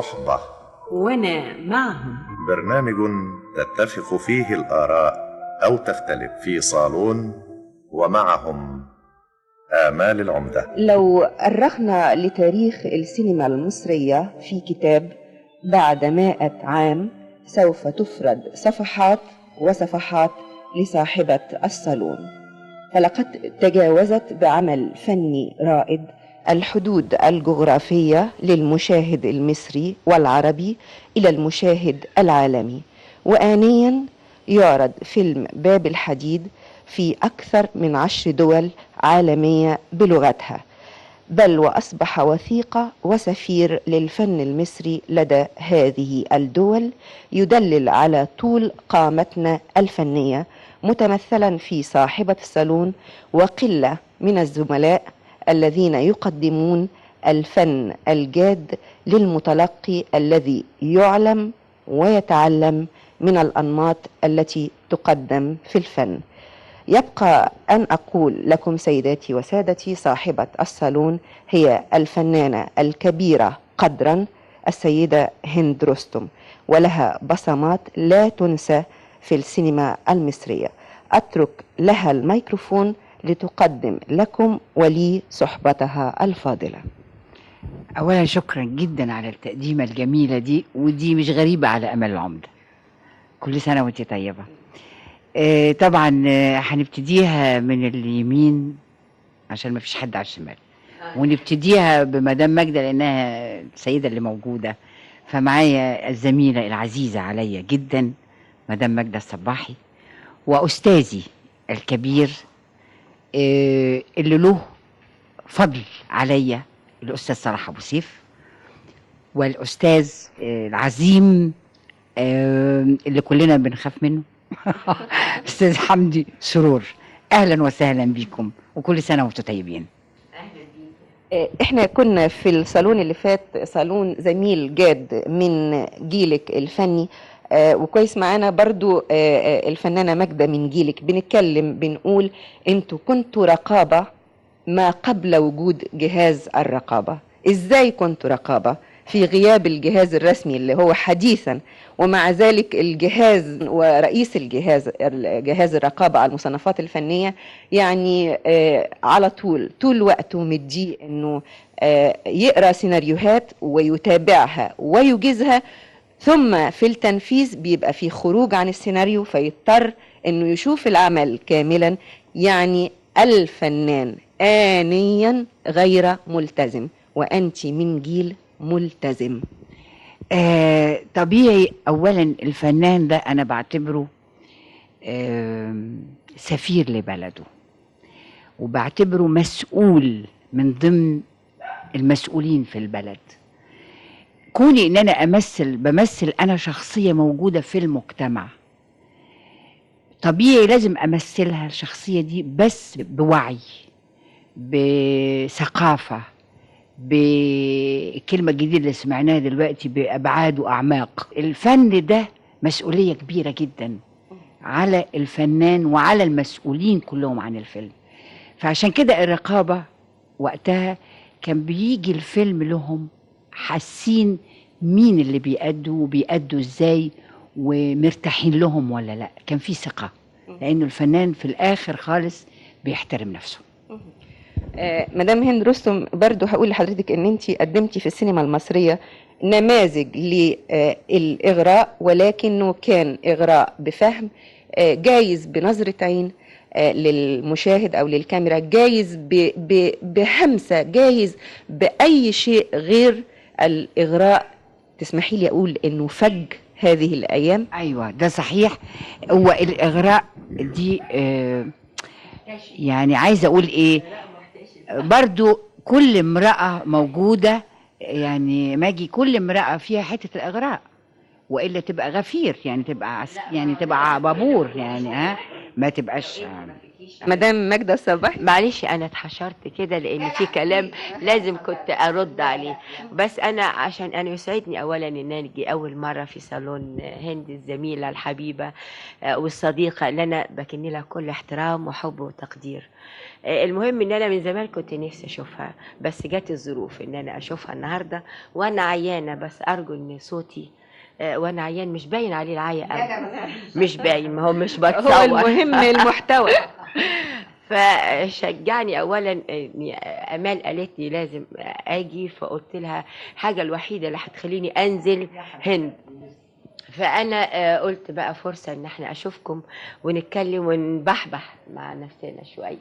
صحبة. وأنا معهم. برنامج تتفق فيه الآراء أو تختلف في صالون ومعهم آمال العمدة. لو أرخنا لتاريخ السينما المصرية في كتاب بعد مائة عام سوف تفرد صفحات وصفحات لصاحبة الصالون. فلقد تجاوزت بعمل فني رائد الحدود الجغرافية للمشاهد المصري والعربي إلى المشاهد العالمي. وآنيا يعرض فيلم باب الحديد في أكثر من عشر دول عالمية بلغتها. بل وأصبح وثيقة وسفير للفن المصري لدى هذه الدول يدلل على طول قامتنا الفنية متمثلا في صاحبة الصالون وقلة من الزملاء الذين يقدمون الفن الجاد للمتلقي الذي يعلم ويتعلم من الأنماط التي تقدم في الفن. يبقى أن أقول لكم سيداتي وسادتي صاحبة الصالون هي الفنانة الكبيرة قدرا السيدة هند رستم ولها بصمات لا تنسى في السينما المصرية. أترك لها الميكروفون لتقدم لكم ولي صحبتها الفاضلة. اولا شكرا جدا على التقديمه الجميله دي ودي مش غريبة على أمل العمده كل سنة وأنت طيبة. آه، طبعا آه، هنبتديها من اليمين عشان ما فيش حد على الشمال. ونبتديها بمدام ماجدة لأنها السيدة اللي موجودة. فمعايا الزميلة العزيزة عليا جدا مدام ماجدة الصباحي وأستاذي الكبير اللي له فضل عليا الأستاذ صلاح أبو سيف والأستاذ آه، العظيم آه، اللي كلنا بنخاف منه. أستاذ حمدي سرور أهلا وسهلا بكم وكل سنة وأنتم طيبين. آه، إحنا كنا في الصالون اللي فات صالون زميل جاد من جيلك الفني. آه، وكويس معانا برضو آه، آه، الفنانة ماجدة من جيلك. بنتكلم بنقول أنتوا كنتوا رقابة ما قبل وجود جهاز الرقابة. إزاي كنتوا رقابة؟ في غياب الجهاز الرسمي اللي هو حديثا ومع ذلك الجهاز ورئيس الجهاز جهاز الرقابة على المصنفات الفنية يعني آه، على طول طول وقته مديه إنه آه، يقرأ سيناريوهات ويتابعها ويجيزها ثم في التنفيذ بيبقى في خروج عن السيناريو فيضطر إنه يشوف العمل كاملا يعني الفنان آنيا غير ملتزم وأنت من جيل ملتزم. آه طبيعي اولا الفنان ده أنا بعتبره آم، سفير لبلده وبعتبره مسؤول من ضمن المسؤولين في البلد. كوني إن أنا أمثل بمثل أنا شخصية موجودة في المجتمع. طبيعي لازم أمثلها الشخصية دي بس بوعي بثقافة بالكلمة الجديده اللي سمعناها دلوقتي بأبعاد وأعماق. الفن ده مسؤولية كبيرة جدا على الفنان وعلى المسؤولين كلهم عن الفيلم. فعشان كده الرقابة وقتها كان بيجي الفيلم لهم حاسين مين اللي بيأدوا وبيأدوا إزاي ومرتاحين لهم ولا لأ. كان في ثقة لأنه الفنان في الآخر خالص بيحترم نفسه. آه، مدام هند رستم برضو هقول لحضرتك إن انت قدمتي في السينما المصرية نماذج للإغراء ولكنه كان إغراء بفهم آه، جايز بنظرة عين آه، للمشاهد أو للكاميرا جايز ب- ب- بهمسة جايز بأي شيء غير الإغراء تسمحي لي أقول إنه فج هذه الأيام؟ أيوه ده صحيح. هو الإغراء دي آه يعني عايزة أقول إيه؟ برضو كل امرأة موجودة يعني ماجي كل امرأة فيها حتة الإغراء وإلا تبقى غفير يعني تبقى يعني تبقى بابور يعني ها؟ ما تبقاش مدام ماجدة صباح معلش أنا اتحشرت كده لأن في كلام لازم كنت أرد عليه. بس أنا عشان أنا يسعدني اولا إن أنا أجي أول مرة في صالون هند الزميلة الحبيبة آه، والصديقة اللي أنا بكن لها كل احترام وحب وتقدير. آه، المهم إن أنا من زمان كنت نفسي أشوفها بس جت الظروف إن أنا أشوفها النهارده. وأنا عيانة بس أرجو إن صوتي آه، وأنا عيان مش باين عليه العيا. مش باين ما هو مش هو بتصور. المهم المحتوى. فشجعني اولا أمال قالت لي لازم آجي فقلت لها الحاجة الوحيدة اللي هتخليني أنزل هند. فأنا آه، قلت بقى فرصة إن إحنا أشوفكم ونتكلم ونبحبح مع نفسنا شوية.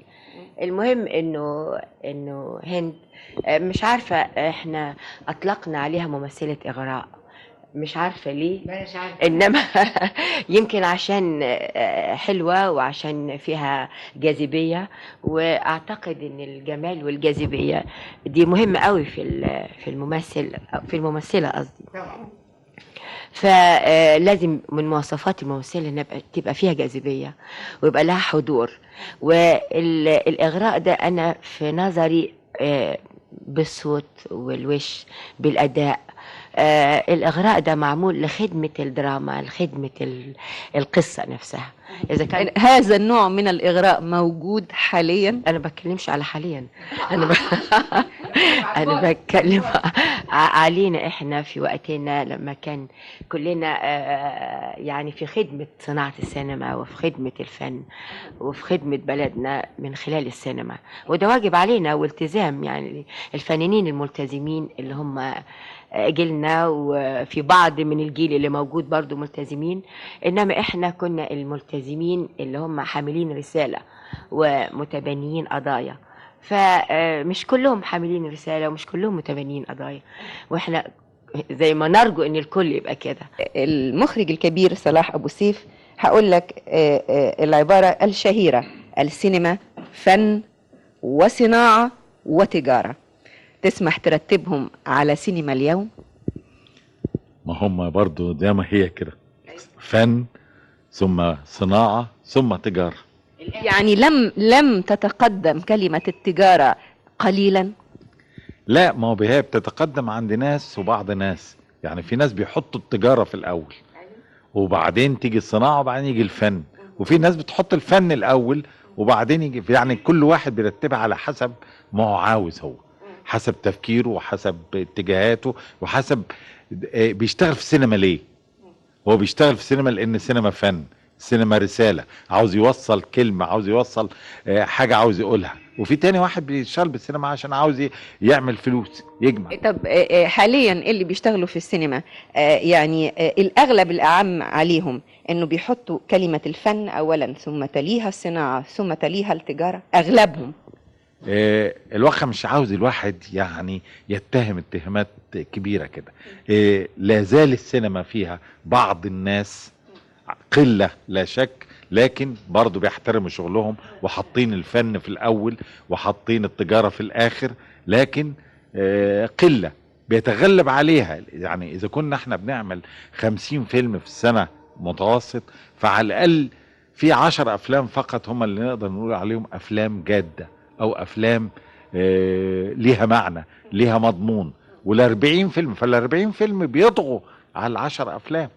المهم إنه إنه هند آه، مش عارفة إحنا أطلقنا عليها ممثلة إغراء. مش عارفة ليه. إنما يمكن عشان آه، حلوة وعشان فيها جاذبية وأعتقد إن الجمال والجاذبية دي مهمه قوي في في الممثل في الممثلة قصدي. فلازم من مواصفات الممثلة يبقى- تبقى فيها جاذبية ويبقى لها حضور. والإغراء ده أنا في نظري آه، بالصوت والوش بالأداء آه الإغراء ده معمول لخدمة الدراما لخدمة ال- القصة نفسها. إذا كان هذا النوع من الإغراء موجود حاليا؟ أنا بتكلمش على حاليا. أنا ب... أنا بتكلم علينا إحنا في وقتنا لما كان كلنا آه، يعني في خدمة صناعة السينما وفي خدمة الفن وفي خدمة بلدنا من خلال السينما. وده واجب علينا والتزام يعني الفنانين الملتزمين اللي هم جيلنا وفي بعض من الجيل اللي موجود برضو ملتزمين. إنما إحنا كنا الملتزمين اللي هم حاملين رسالة ومتبنيين قضايا. فمش كلهم حاملين رسالة ومش كلهم متبنيين قضايا. وإحنا زي ما نرجو إن الكل يبقى كده. المخرج الكبير صلاح أبو سيف هقول لك آه، آه، العبارة الشهيرة السينما فن وصناعة وتجارة. تسمح ترتبهم على سينما اليوم؟ ما هم برضو زي ما هي كده. فن ثم صناعة ثم تجارة. يعني لم لم تتقدم كلمة التجارة قليلا؟ لا ما هو هي بتتقدم عند ناس وبعض ناس. يعني في ناس بيحطوا التجارة في الأول وبعدين تيجي الصناعة وبعدين يجي الفن. وفي ناس بتحط الفن الأول وبعدين يجي يعني كل واحد بيرتبها على حسب ما هو عاوز هو. حسب تفكيره وحسب اتجاهاته وحسب آه، بيشتغل في السينما ليه؟ هو بيشتغل في السينما لأن السينما فن السينما رسالة. عاوز يوصل كلمة عاوز يوصل آه، حاجة عاوز يقولها. وفي تاني واحد بيشتغل بالسينما عشان عاوز يعمل فلوس يجمع. طب آه، آه، حاليا اللي بيشتغلوا في السينما؟ يعني الأغلب الأعم عليهم إنه بيحطوا كلمة الفن أولا ثم تليها الصناعة ثم تليها التجارة. أغلبهم. آه، الواقع مش عاوز الواحد يعني يتهم اتهامات كبيرة كده. آه، لا زال السينما فيها بعض الناس قلة لا شك لكن برضو بيحترموا شغلهم وحاطين الفن في الأول وحاطين التجارة في الآخر لكن آه، قلة بيتغلب عليها. يعني إذا كنا إحنا بنعمل خمسين فيلم في السنة متوسط فعلى الأقل في عشر أفلام فقط هم اللي نقدر نقول عليهم أفلام جادة. أو أفلام آه، ليها معنى ليها مضمون. والأربعين فيلم فالأربعين فيلم بيطغوا على العشر أفلام.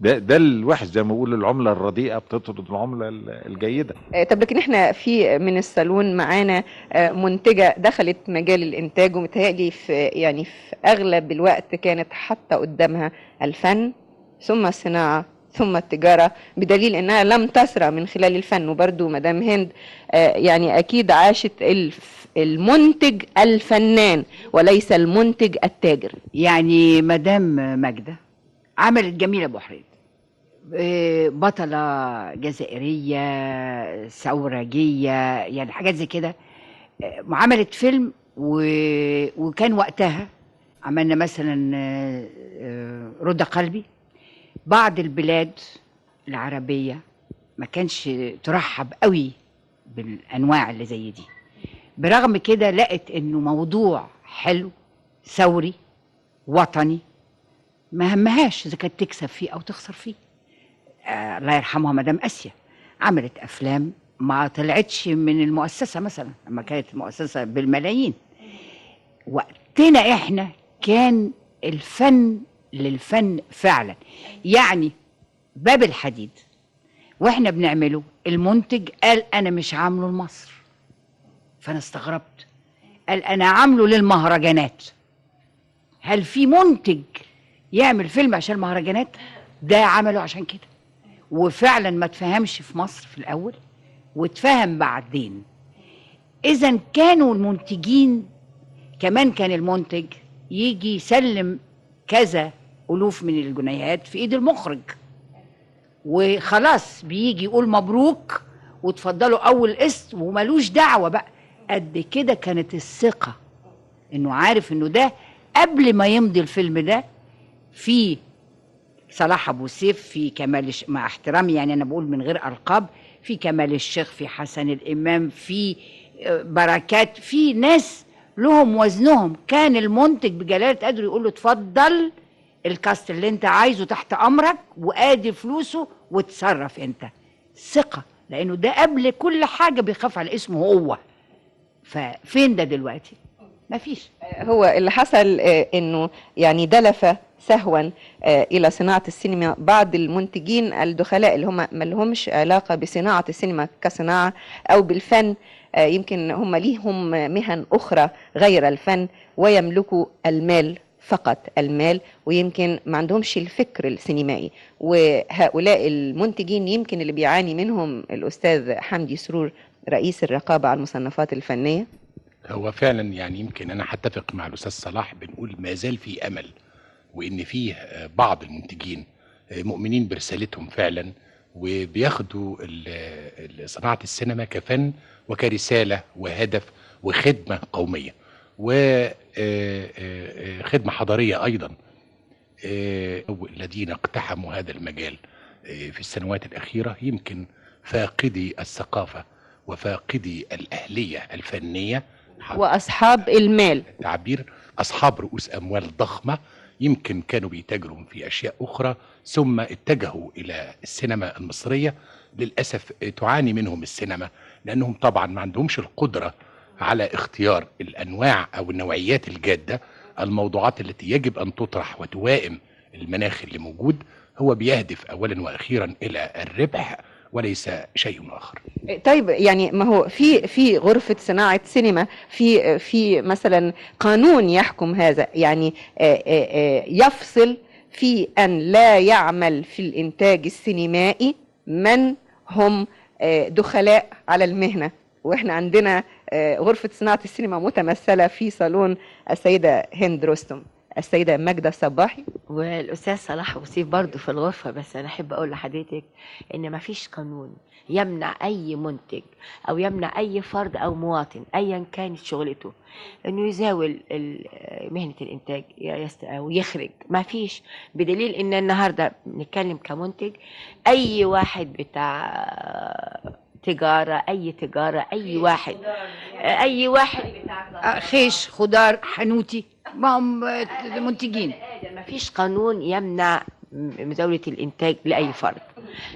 ده ده الوحش زي ما بيقول العملة الرديئة بتطرد العملة ال- الجيدة. آه، طب لكن إحنا في من الصالون معانا آه، منتجة دخلت مجال الإنتاج ومتهيألي في يعني في أغلب الوقت كانت حاطة قدامها الفن ثم الصناعة ثم التجارة بدليل إنها لم تسرى من خلال الفن وبرضو مدام هند آه، يعني أكيد عاشت المنتج الفنان وليس المنتج التاجر. يعني مدام ماجدة عملت جميلة أبو حريد آه، بطلة جزائرية ثورجية يعني حاجات زي كده. آه، وعملت فيلم و... وكان وقتها عملنا مثلا رد قلبي. بعض البلاد العربية ما كانش ترحب قوي بالأنواع اللي زي دي. برغم كده لقت إنه موضوع حلو ثوري وطني ما همهاش إذا كانت تكسب فيه أو تخسر فيه. آه الله يرحمها مدام آسيا عملت أفلام ما طلعتش من المؤسسة مثلا لما كانت المؤسسه بالملايين. وقتنا إحنا كان الفن للفن فعلا. يعني باب الحديد وإحنا بنعمله المنتج قال أنا مش عامله لمصر. فأنا استغربت. قال أنا عامله للمهرجانات. هل في منتج يعمل فيلم عشان المهرجانات؟ ده عمله عشان كده. وفعلا ما تفهمش في مصر في الأول واتفهم بعدين. إذا كانوا المنتجين كمان كان المنتج يجي يسلم كذا ألوف من الجنيهات في إيد المخرج وخلاص بيجي يقول مبروك وتفضلوا أول قسط وملوش دعوة بقى قد كده كانت الثقة إنه عارف إنه ده قبل ما يمضي الفيلم ده في صلاح أبو سيف في كمال. مع احترامي يعني أنا بقول من غير ألقاب في كمال الشيخ في حسن الإمام في آه، بركات في ناس لهم وزنهم كان المنتج بجلالة قدره يقول له اتفضل الكاست اللي انت عايزه تحت أمرك وآدي فلوسه وتصرف انت. ثقة لأنه ده قبل كل حاجة بيخاف على اسمه هو. ففين ده دلوقتي؟ مفيش. هو اللي حصل آه، إنه يعني دلف سهوا آه، إلى صناعة السينما. بعض المنتجين الدخلاء اللي هم ما لهمش علاقة بصناعة السينما كصناعة أو بالفن آه، يمكن هم ليهم مهن أخرى غير الفن ويملكوا المال. فقط المال ويمكن ما عندهمش الفكر السينمائي. وهؤلاء المنتجين يمكن اللي بيعاني منهم الأستاذ حمدي سرور رئيس الرقابة على المصنفات الفنية. هو فعلا يعني يمكن أنا هتفق مع الأستاذ صلاح بنقول ما زال في أمل وإن فيه بعض المنتجين مؤمنين برسالتهم فعلا وبياخدوا صناعة السينما كفن وكرسالة وهدف وخدمة قومية. وخدمه حضارية أيضا. آه، الذين اقتحموا هذا المجال آه، في السنوات الأخيرة يمكن فاقدي الثقافة وفاقدي الأهلية الفنية. وأصحاب المال. التعبير أصحاب رؤوس أموال ضخمة يمكن كانوا بيتاجروا في أشياء أخرى ثم اتجهوا إلى السينما المصرية. للأسف تعاني منهم السينما لأنهم طبعا ما عندهمش القدرة على اختيار الأنواع أو النوعيات الجادة الموضوعات التي يجب أن تطرح وتوائم المناخ اللي موجود هو بيهدف اولا وأخيرا إلى الربح وليس شيء آخر. طيب يعني ما هو في في غرفة صناعة سينما في في مثلا قانون يحكم هذا يعني آه، آه، آه، يفصل في أن لا يعمل في الإنتاج السينمائي من هم دخلاء على المهنة. وإحنا عندنا غرفة صناعة السينما متمثلة في صالون السيدة هند رستم. السيدة ماجدة صباحي. والأستاذ صلاح أبو سيف برضه في الغرفة بس أنا أحب أقول لحضرتك إن ما فيش قانون يمنع أي منتج أو يمنع أي فرد أو مواطن ايا كانت شغلته إنه يزاول ال- مهنة الإنتاج يست- أو يخرج. فيش بدليل إن النهارده بنتكلم كمنتج أي واحد بتاع تجارة أي تجارة أي واحد. أي واحد. آه، خيش خضار حنوتي. ما هم منتجين. ما فيش قانون يمنع م- مزاولة الإنتاج لأي فرد.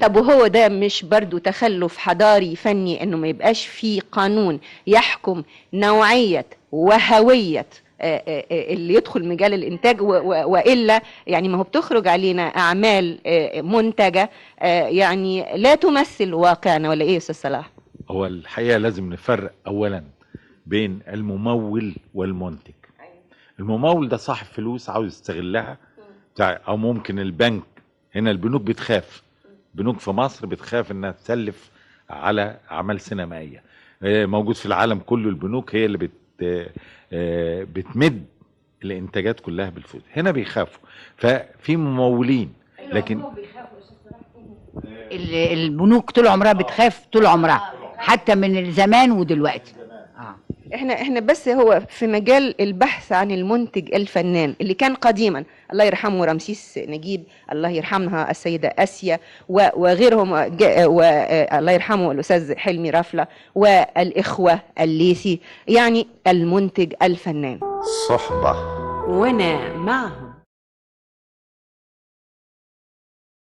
طب وهو ده مش برضو تخلف حضاري فني إنه ما يبقاش في قانون يحكم نوعية وهوية آه، آه، اللي يدخل مجال الإنتاج وإلا يعني ما هو بتخرج علينا أعمال آه، منتجة آه، يعني لا تمثل واقعنا ولا إيه يا أستاذ صلاح؟ هو الحقيقة لازم نفرق اولا بين الممول والمنتج. الممول ده صاحب فلوس عاوز يستغلها أو ممكن البنك هنا البنوك بتخاف. بنوك في مصر بتخاف إنها تسلف على أعمال سينمائية. آه، موجود في العالم كله البنوك هي اللي بت آه، بتمد الإنتاجات كلها بالفلوس هنا بيخافوا. ففي ممولين. لكن ال- البنوك طول عمرها بتخاف طول عمرها. حتى من الزمان ودلوقتي. آه. إحنا إحنا بس هو في مجال البحث عن المنتج الفنان اللي كان قديما. الله يرحمه رمسيس نجيب الله يرحمها السيدة آسيا و- وغيرهم الله يرحمه الأستاذ حلمي رفلة والإخوة الليثي يعني المنتج الفنان. صحبة. وأنا معهم.